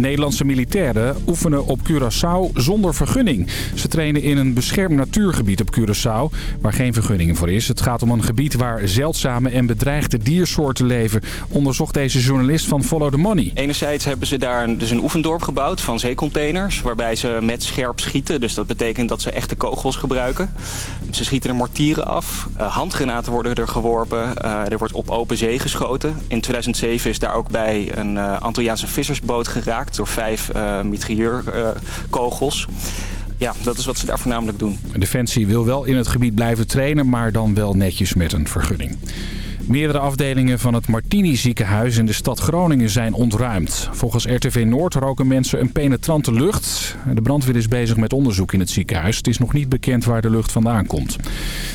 Nederlandse militairen oefenen op Curaçao zonder vergunning. Ze trainen in een beschermd natuurgebied op Curaçao, waar geen vergunning voor is. Het gaat om een gebied waar zeldzame en bedreigde diersoorten leven, onderzocht deze journalist van Follow the Money. Enerzijds hebben ze daar dus een oefendorp gebouwd van zeecontainers, waarbij ze met scherp schieten. Dus dat betekent dat ze echte kogels gebruiken. Ze schieten er mortieren af, uh, handgranaten worden er geworpen, uh, er wordt op open zee geschoten. In 2007 is daar ook bij een uh, Antilliaanse vissersboot geraakt door vijf uh, mitrailleurkogels. ja, dat is wat ze daar voornamelijk doen. Defensie wil wel in het gebied blijven trainen, maar dan wel netjes met een vergunning. Meerdere afdelingen van het Martini ziekenhuis in de stad Groningen zijn ontruimd. Volgens RTV Noord roken mensen een penetrante lucht. De brandweer is bezig met onderzoek in het ziekenhuis. Het is nog niet bekend waar de lucht vandaan komt.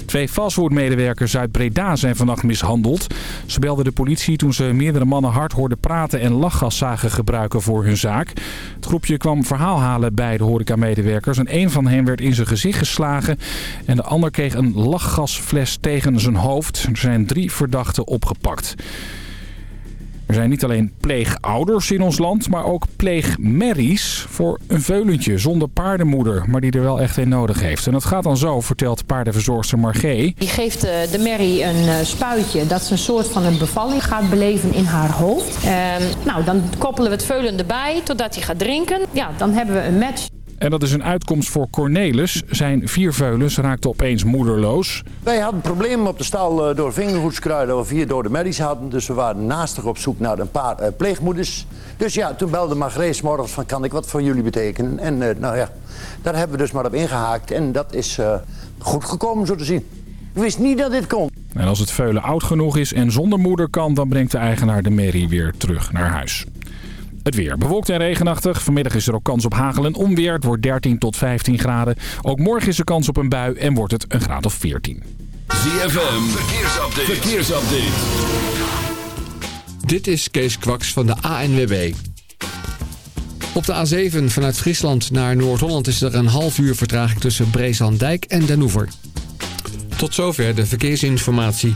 Twee fastfoodmedewerkers uit Breda zijn vannacht mishandeld. Ze belden de politie toen ze meerdere mannen hard hoorden praten en lachgas zagen gebruiken voor hun zaak. Het groepje kwam verhaal halen bij de horecamedewerkers. En een van hen werd in zijn gezicht geslagen. En de ander kreeg een lachgasfles tegen zijn hoofd. Er zijn drie verdachten opgepakt. Er zijn niet alleen pleegouders in ons land, maar ook pleegmerries voor een veulentje zonder paardenmoeder, maar die er wel echt een nodig heeft. En dat gaat dan zo, vertelt paardenverzorgster Margee. Die geeft de, de merrie een spuitje dat ze een soort van een bevalling gaat beleven in haar hoofd. En, nou, dan koppelen we het veulen erbij totdat hij gaat drinken. Ja, dan hebben we een match. En dat is een uitkomst voor Cornelis. Zijn vier veulens raakten opeens moederloos. Wij hadden problemen op de stal door vingerhoedskruiden of vier dode merries hadden. Dus we waren naastig op zoek naar een paar uh, pleegmoeders. Dus ja, toen belde Margrees morgens van kan ik wat voor jullie betekenen. En uh, nou ja, daar hebben we dus maar op ingehaakt. En dat is uh, goed gekomen zo te zien. Ik wist niet dat dit kon. En als het veulen oud genoeg is en zonder moeder kan, dan brengt de eigenaar de merrie weer terug naar huis. Het weer. Bewolkt en regenachtig. Vanmiddag is er ook kans op hagel en onweer. Het wordt 13 tot 15 graden. Ook morgen is er kans op een bui en wordt het een graad of 14. ZFM. Verkeersupdate. Verkeersupdate. Dit is Kees Kwaks van de ANWB. Op de A7 vanuit Friesland naar Noord-Holland is er een half uur vertraging tussen Breeslanddijk en Den Oever. Tot zover de verkeersinformatie.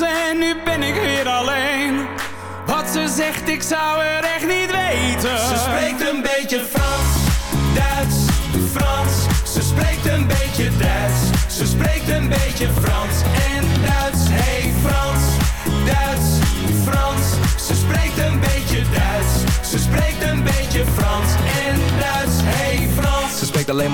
En nu ben ik weer alleen. Wat ze zegt, ik zou er echt niet weten. Ze spreekt een beetje Frans, Duits, Frans. Ze spreekt een beetje Duits. Ze spreekt een beetje Frans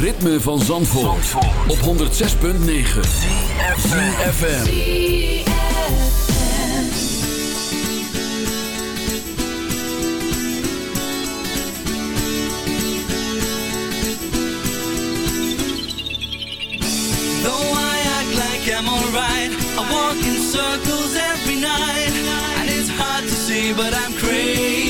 Ritme van Zandvoort, op 106.9 FM. Though I act like I'm alright, I walk in circles every night. And it's hard to see, but I'm crazy.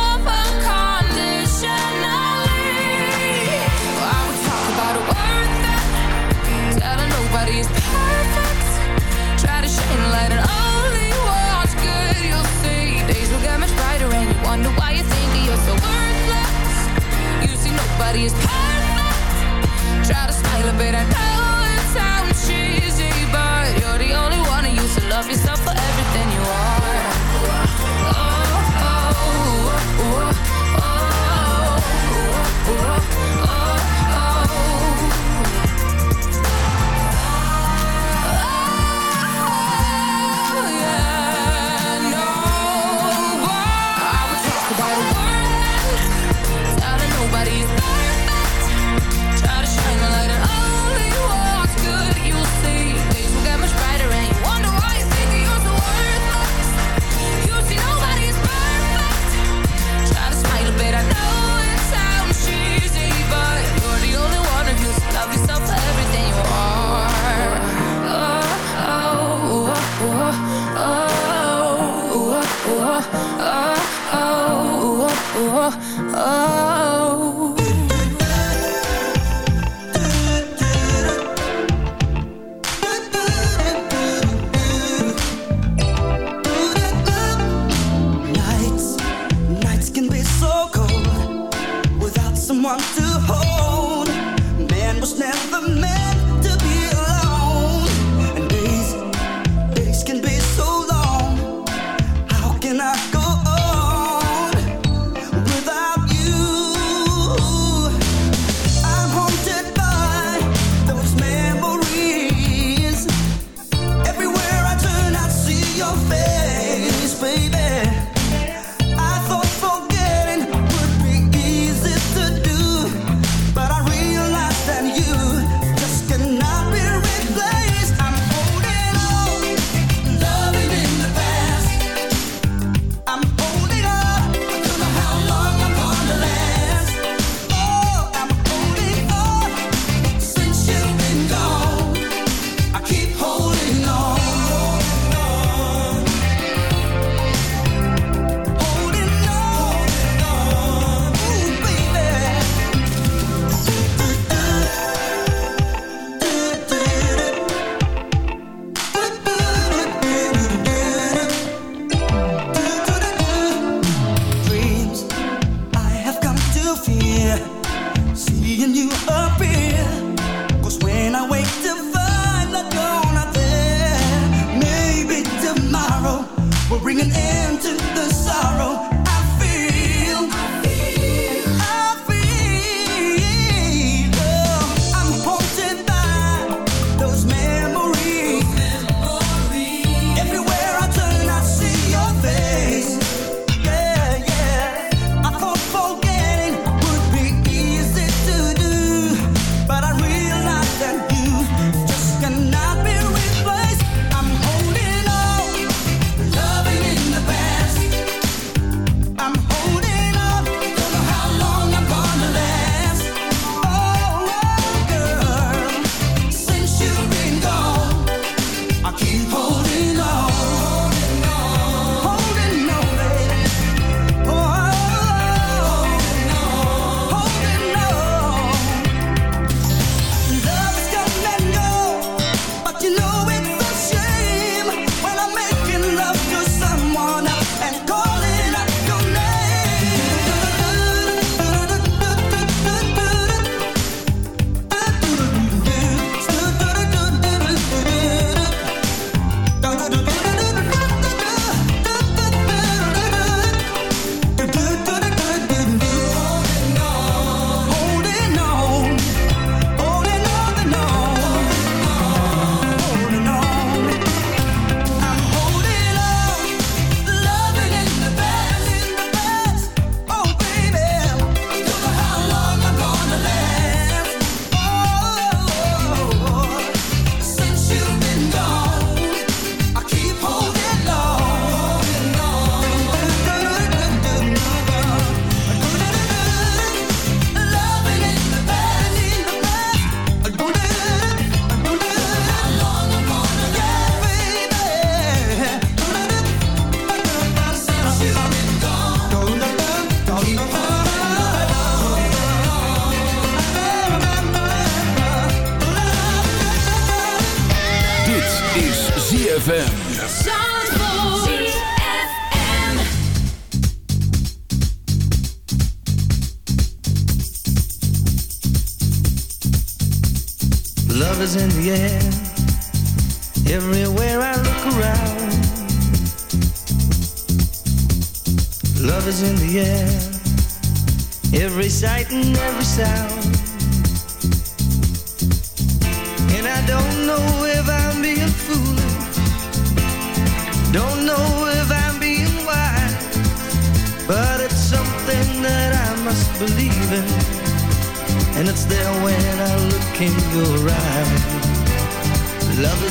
is perfect. Try to shine light on only what's good. You'll see days will get much brighter, and you wonder why you think you're so worthless. You see nobody is perfect.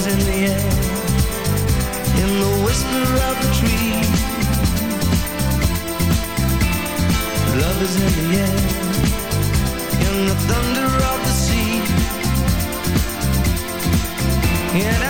is in the air In the whisper of the tree. Love is in the air In the thunder of the sea. And I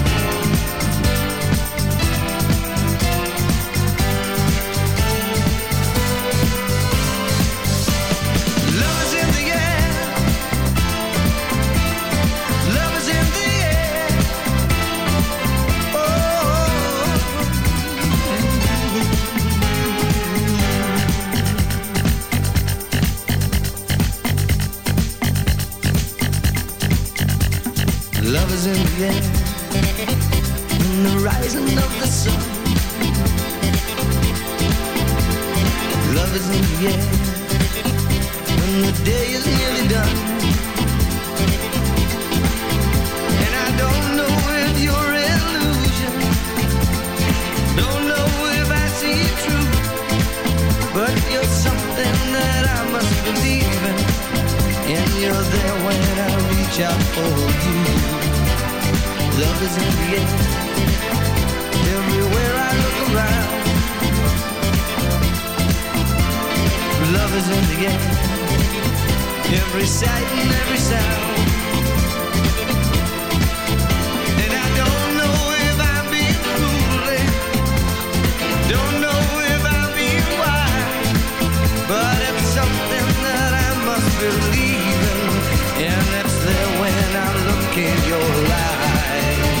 something that I must believe in. And it's there when I look in your eyes.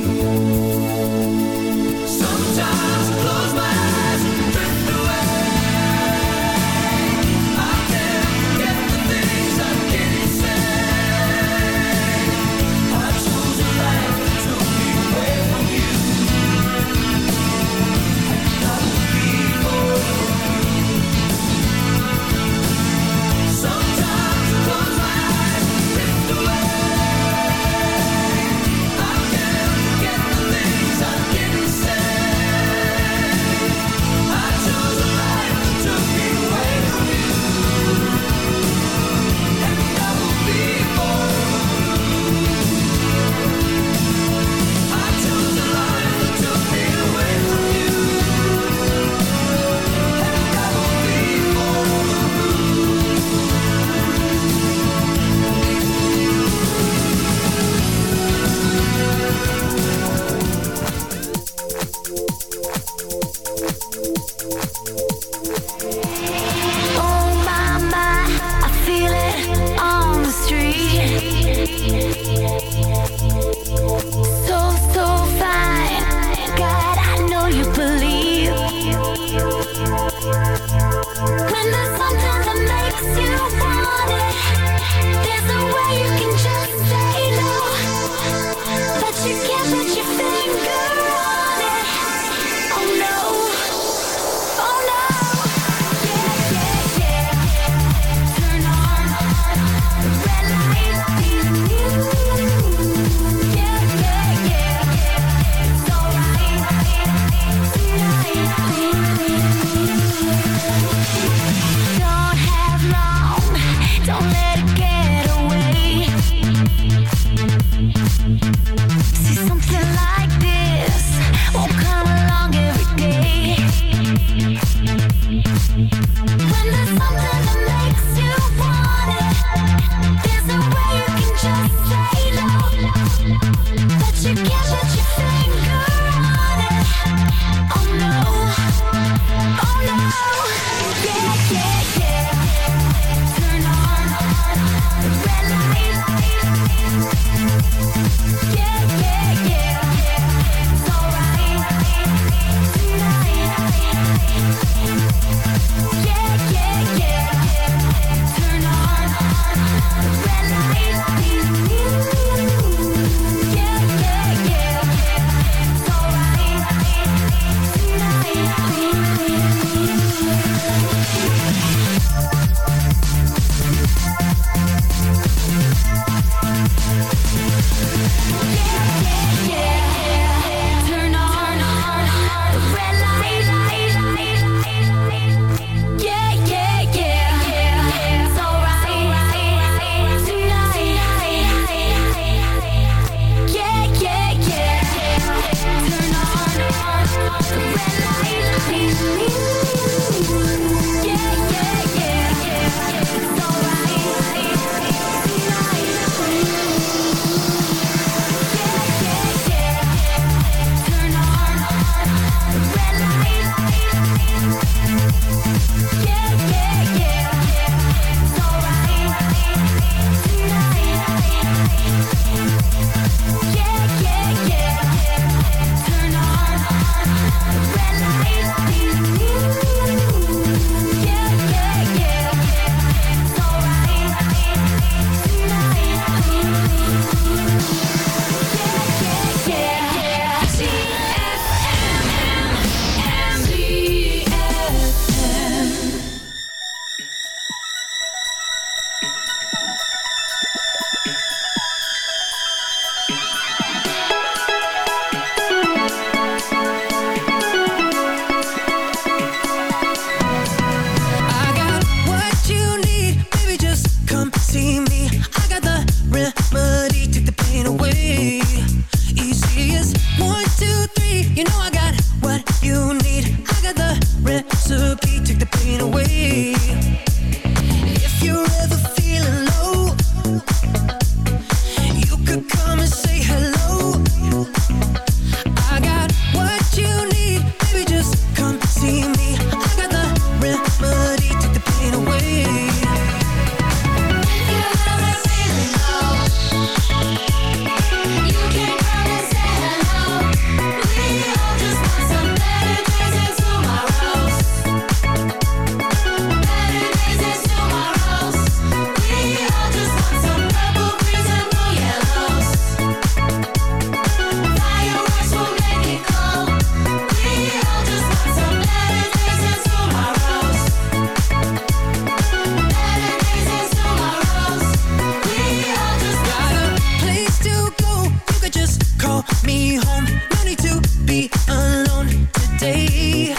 Alone today.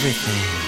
Everything